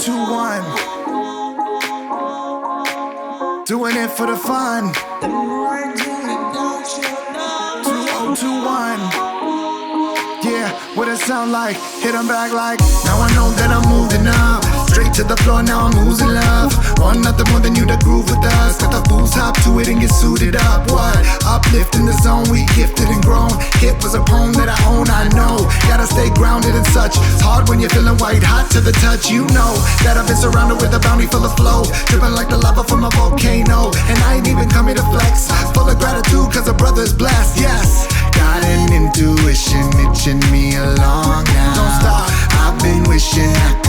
2021. Doing it for the fun. 2021. Yeah, what it sound like? Hit 'em back like. Now I know that I'm moving up. Straight to the floor, now I'm losing love. Want nothing more than you to groove with zone, we gifted and grown. Hit was a poem that I own, I know. Gotta stay grounded and such. It's hard when you're feeling white hot to the touch. You know that I've been surrounded with a bounty full of flow. Dripping like the lava from a volcano. And I ain't even coming to flex. Full of gratitude, cause a brother's blessed, yes. Got an intuition itching me along now. Don't stop. I've been wishing I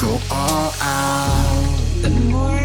go all out.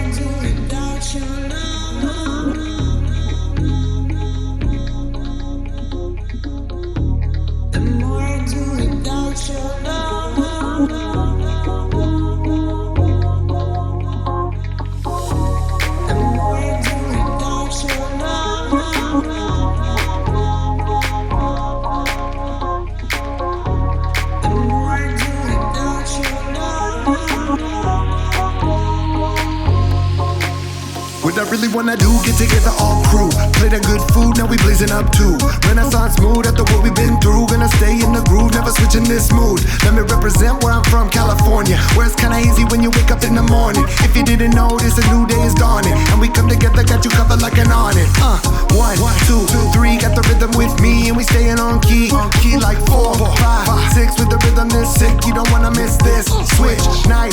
Really wanna do, get together all crew. Play the good food, now we blazing up too. Renaissance mood after what we've been through. Gonna stay in the groove, never switching this mood. Let me represent where I'm from, California. Where it's kinda easy when you wake up in the morning. If you didn't know, this a new day is dawning. And we come together, got you covered like an awning. Uh, one, two, three, got the rhythm with me, and we staying on key. On key like four, five, six with the rhythm that's sick. You don't wanna miss this. Switch, night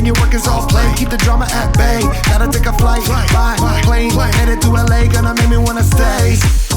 when you're working soft play. Keep the drama at bay. Gotta take a flight, by plane, headed to LA, gonna make me wanna stay.